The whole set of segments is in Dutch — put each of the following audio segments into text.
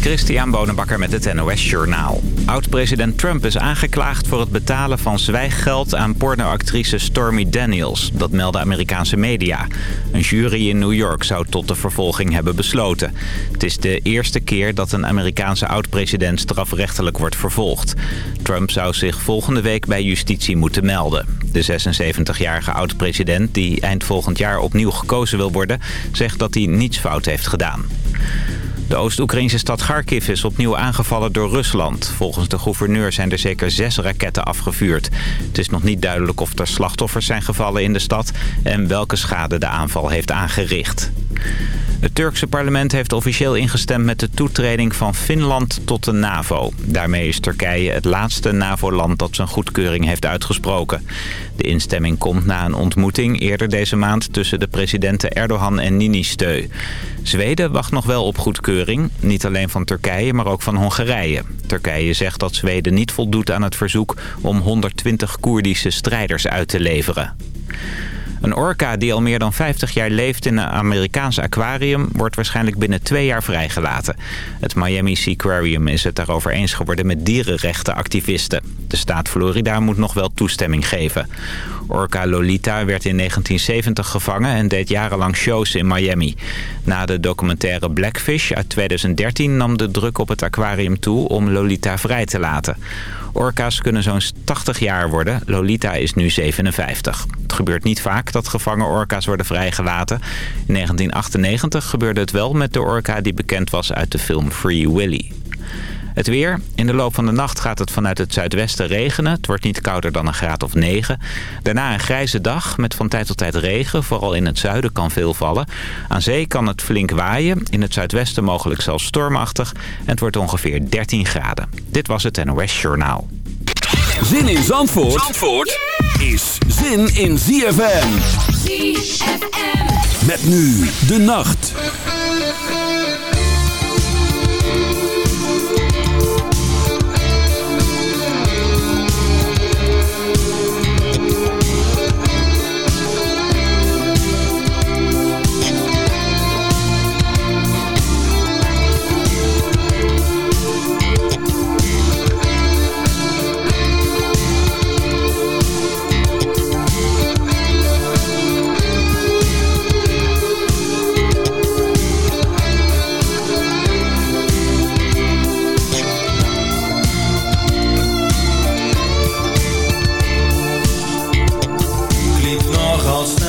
Christian Bonenbakker met het NOS Journaal. Oud-president Trump is aangeklaagd voor het betalen van zwijggeld aan pornoactrice Stormy Daniels. Dat melden Amerikaanse media. Een jury in New York zou tot de vervolging hebben besloten. Het is de eerste keer dat een Amerikaanse oud-president strafrechtelijk wordt vervolgd. Trump zou zich volgende week bij justitie moeten melden. De 76-jarige oud-president, die eind volgend jaar opnieuw gekozen wil worden... zegt dat hij niets fout heeft gedaan. De Oost-Oekraïnse stad Kharkiv is opnieuw aangevallen door Rusland. Volgens de gouverneur zijn er zeker zes raketten afgevuurd. Het is nog niet duidelijk of er slachtoffers zijn gevallen in de stad... en welke schade de aanval heeft aangericht. Het Turkse parlement heeft officieel ingestemd met de toetreding van Finland tot de NAVO. Daarmee is Turkije het laatste NAVO-land dat zijn goedkeuring heeft uitgesproken. De instemming komt na een ontmoeting eerder deze maand tussen de presidenten Erdogan en Ninistö. Zweden wacht nog wel op goedkeuring, niet alleen van Turkije, maar ook van Hongarije. Turkije zegt dat Zweden niet voldoet aan het verzoek om 120 Koerdische strijders uit te leveren. Een orka die al meer dan 50 jaar leeft in een Amerikaans aquarium... wordt waarschijnlijk binnen twee jaar vrijgelaten. Het Miami Seaquarium is het daarover eens geworden met dierenrechtenactivisten. De staat Florida moet nog wel toestemming geven. Orca Lolita werd in 1970 gevangen en deed jarenlang shows in Miami. Na de documentaire Blackfish uit 2013 nam de druk op het aquarium toe om Lolita vrij te laten. Orka's kunnen zo'n 80 jaar worden. Lolita is nu 57. Het gebeurt niet vaak dat gevangen orka's worden vrijgelaten. In 1998 gebeurde het wel met de orka die bekend was uit de film Free Willy. Het weer. In de loop van de nacht gaat het vanuit het zuidwesten regenen. Het wordt niet kouder dan een graad of 9. Daarna een grijze dag met van tijd tot tijd regen. Vooral in het zuiden kan veel vallen. Aan zee kan het flink waaien. In het zuidwesten mogelijk zelfs stormachtig. En het wordt ongeveer 13 graden. Dit was het NOS Journaal. Zin in Zandvoort, Zandvoort is zin in ZFM. ZFM. Met nu de nacht.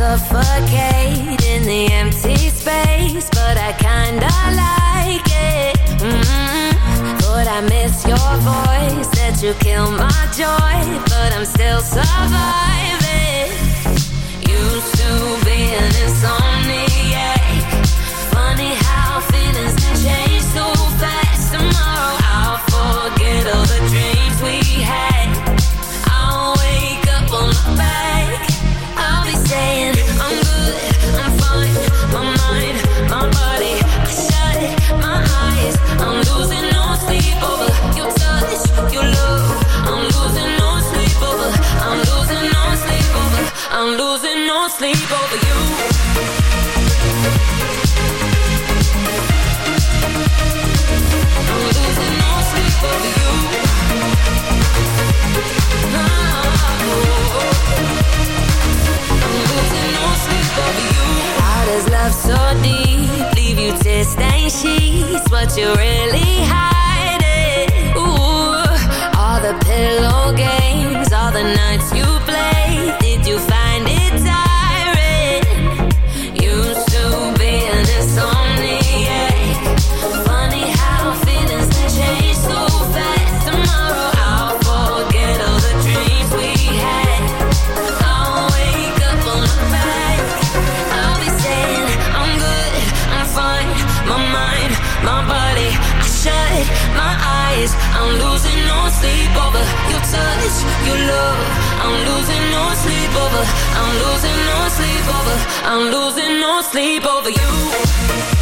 suffocate in the empty space, but I kinda like it. Mm -hmm. But I miss your voice, that you kill my joy, but I'm still surviving. what you really have. I'm losing no sleep over you.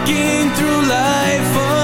Walking through life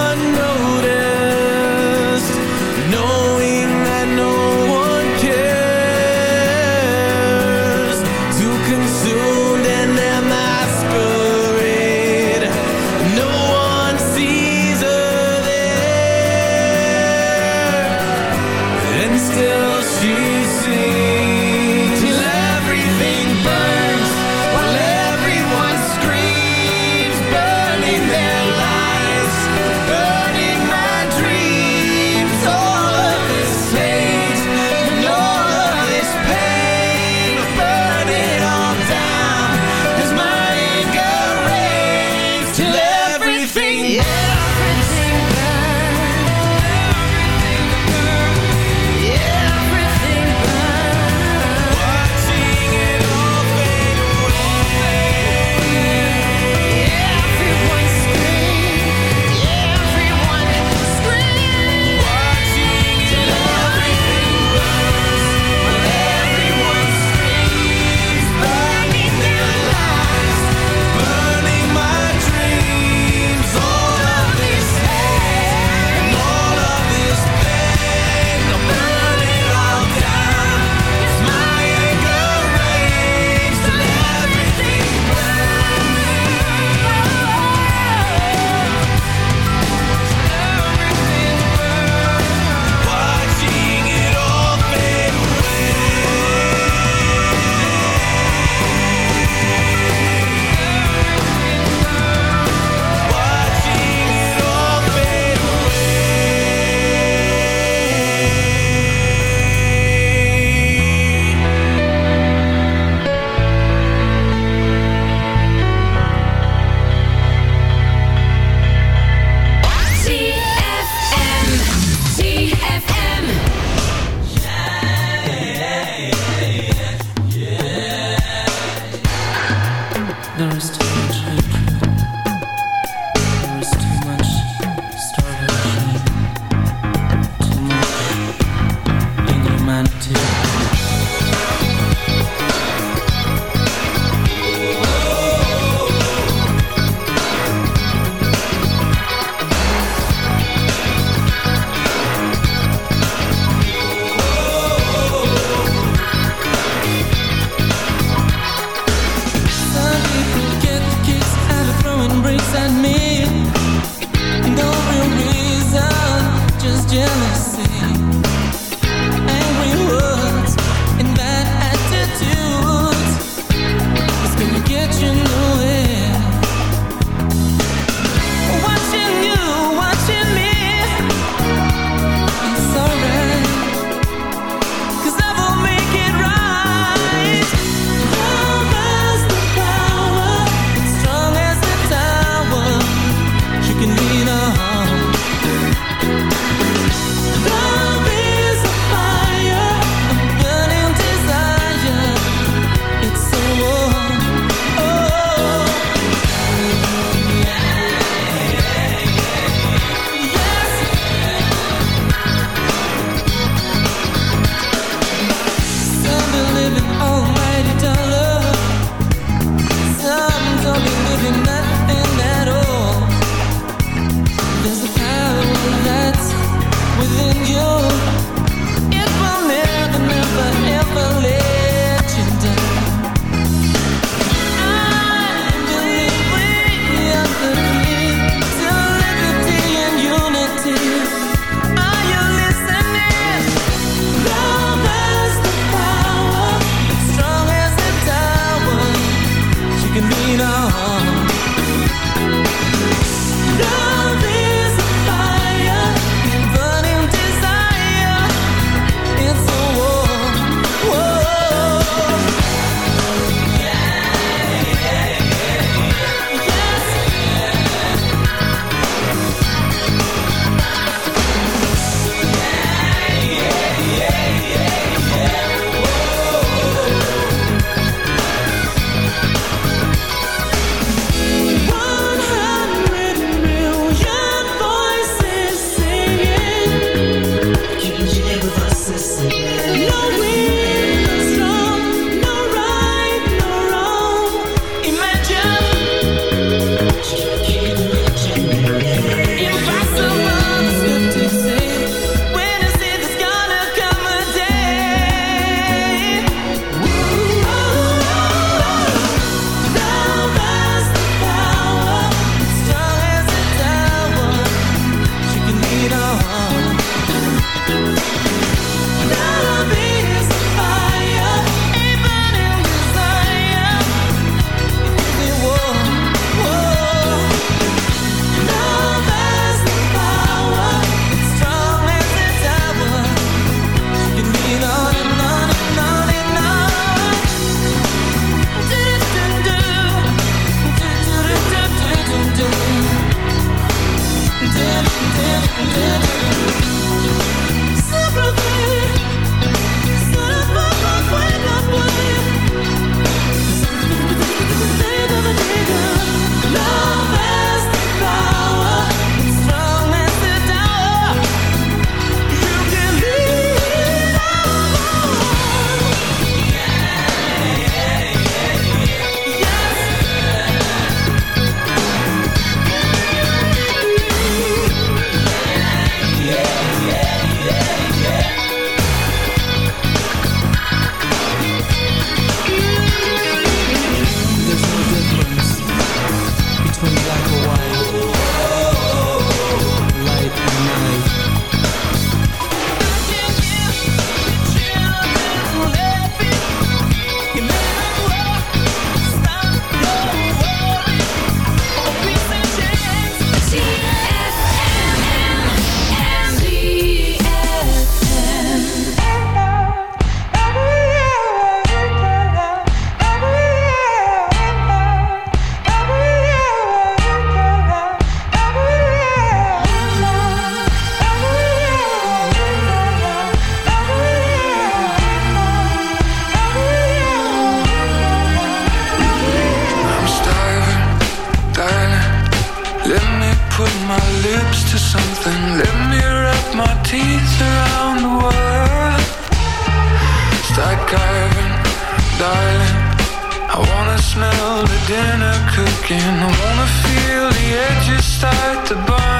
to burn.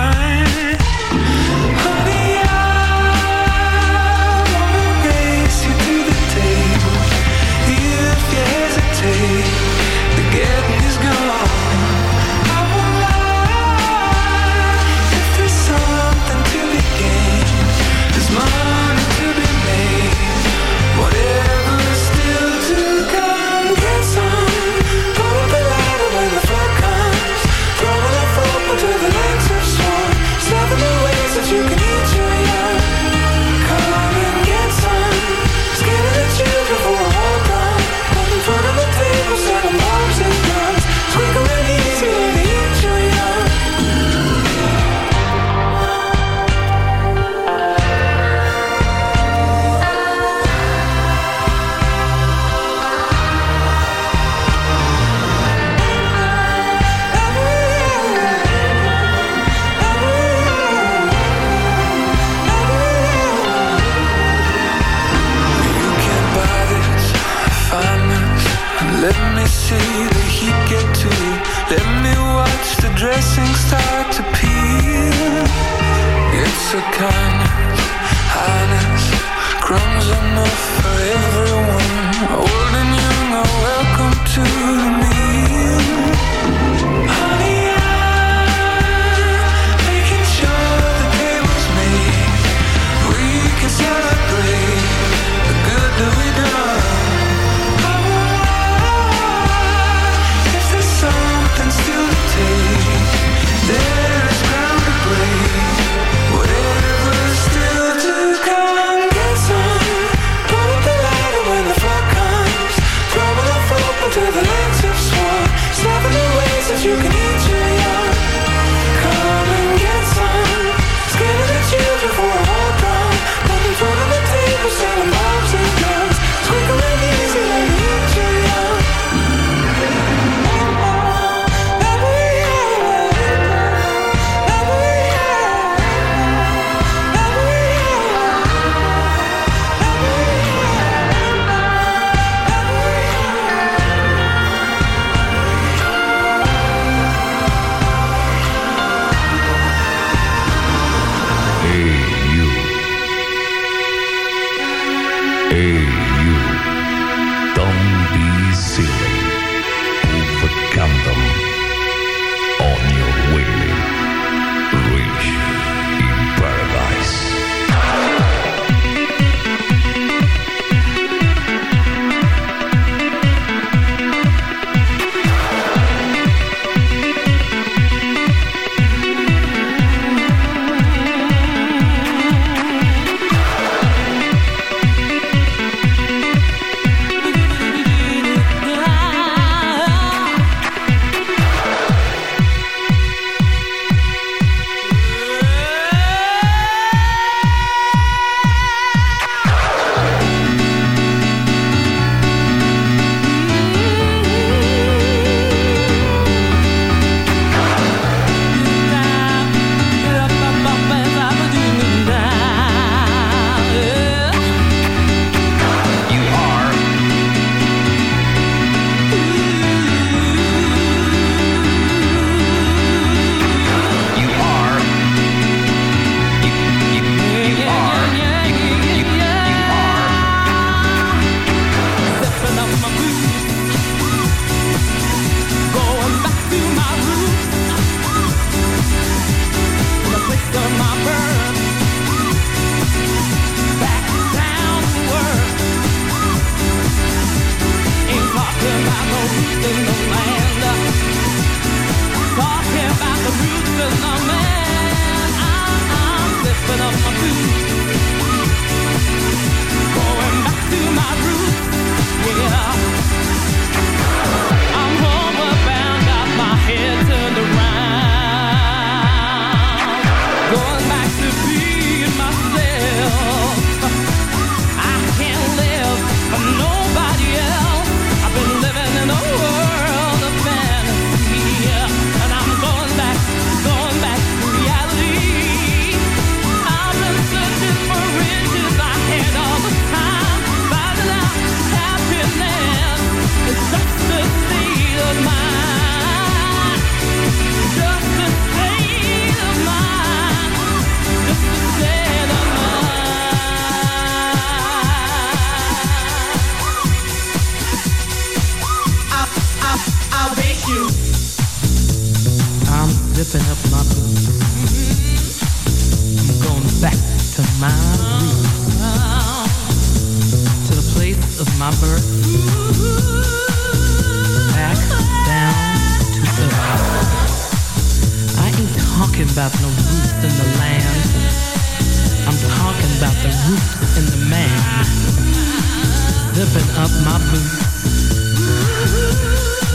Zipping up my boots,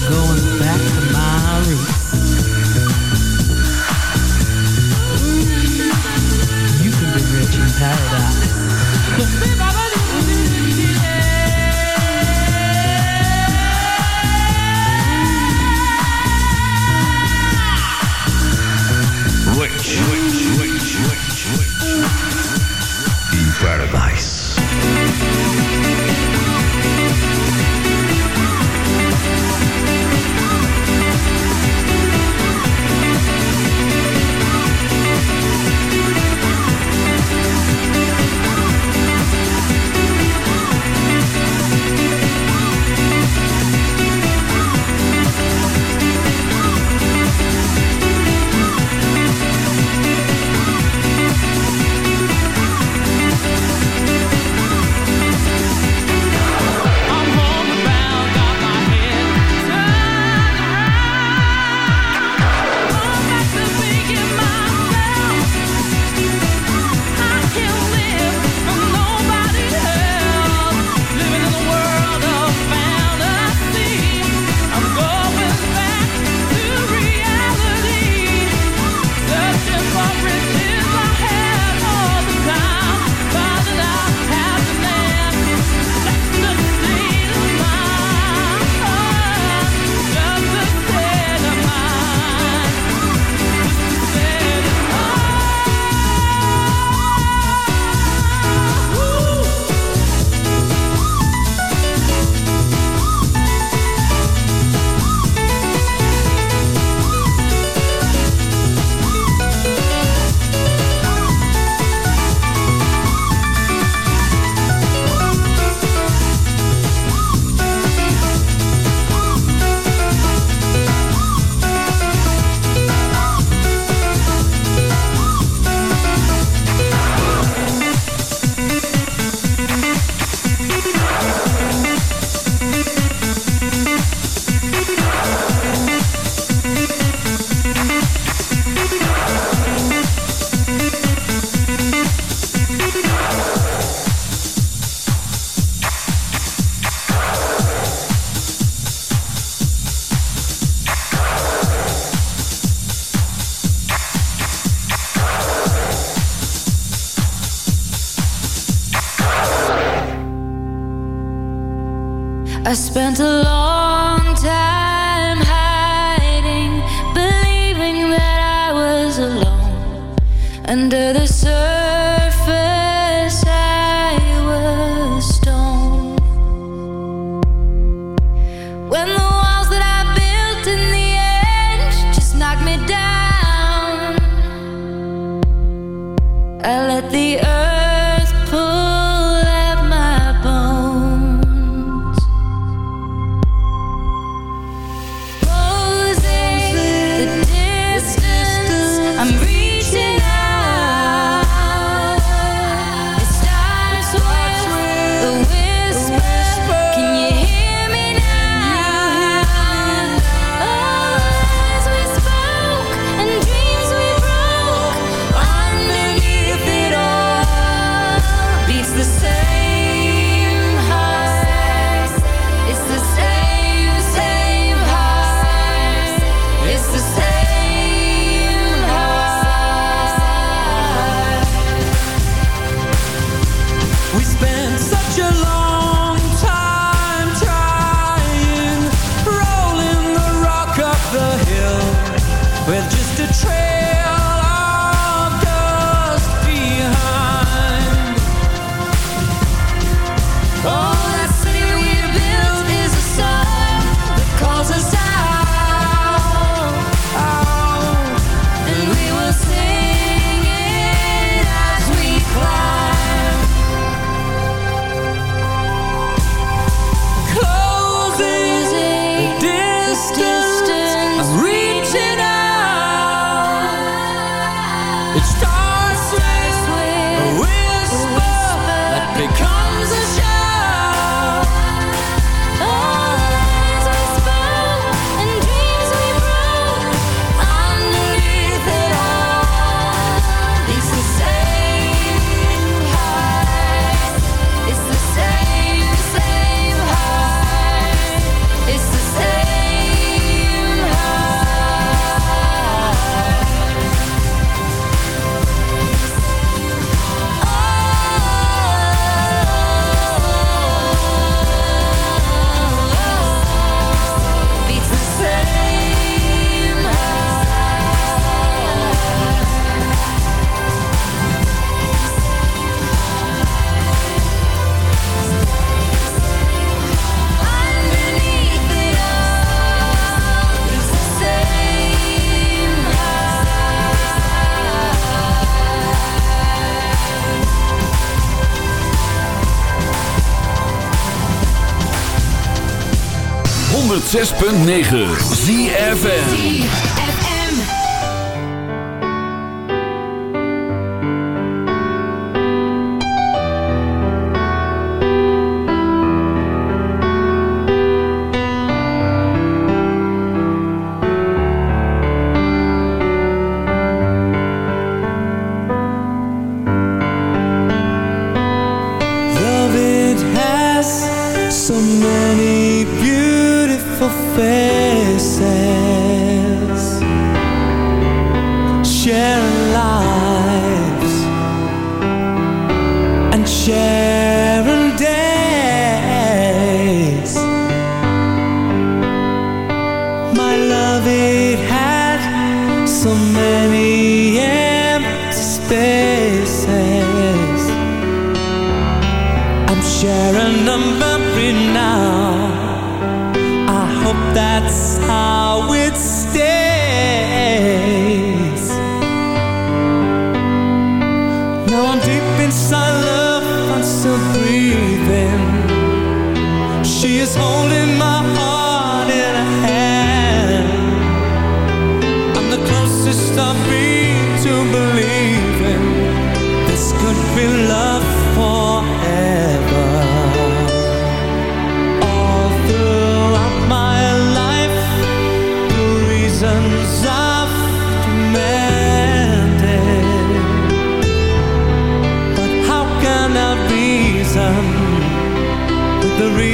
going back to my roots. 106.9 ZFN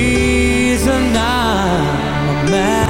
reason I'm a man?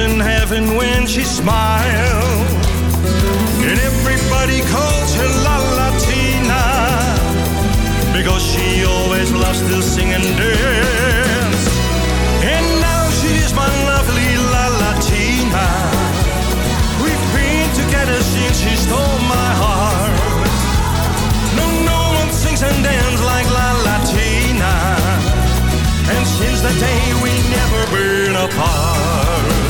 in heaven when she smiles. And everybody calls her La Latina because she always loves to sing and dance. And now she is my lovely La Latina. We've been together since she stole my heart. No, no one sings and dances like La Latina. And since that day we never been apart.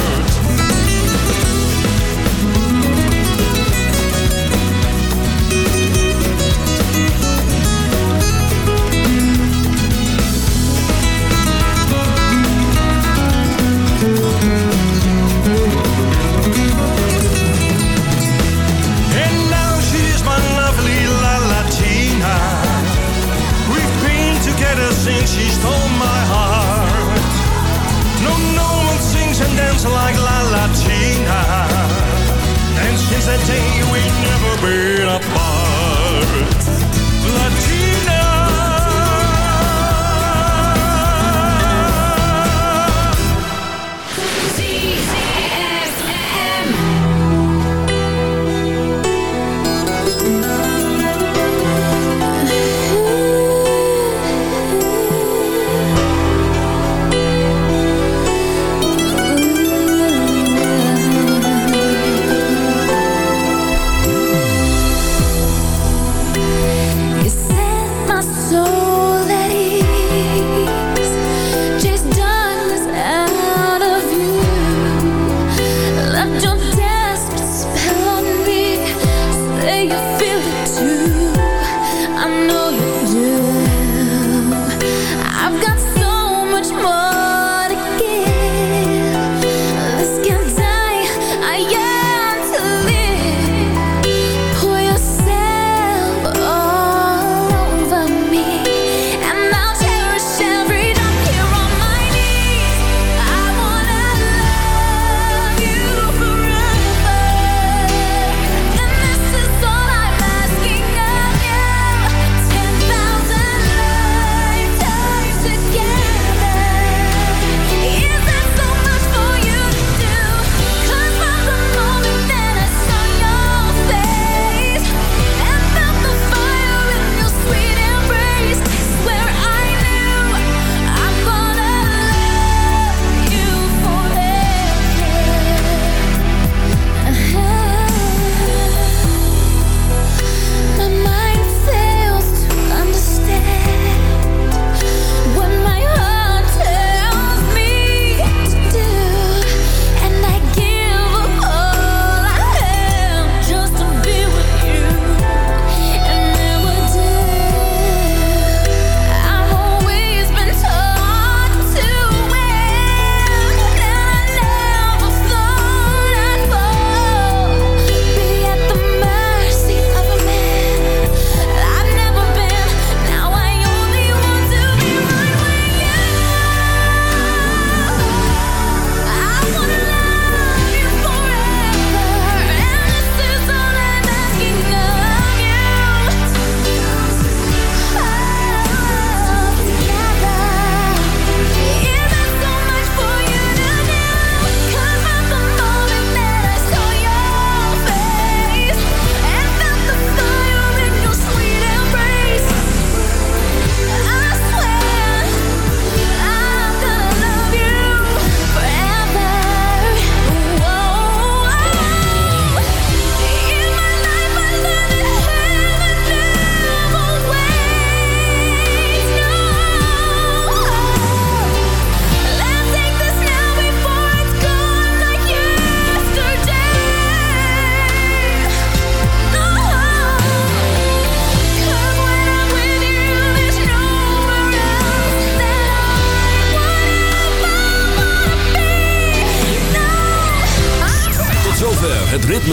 since she's told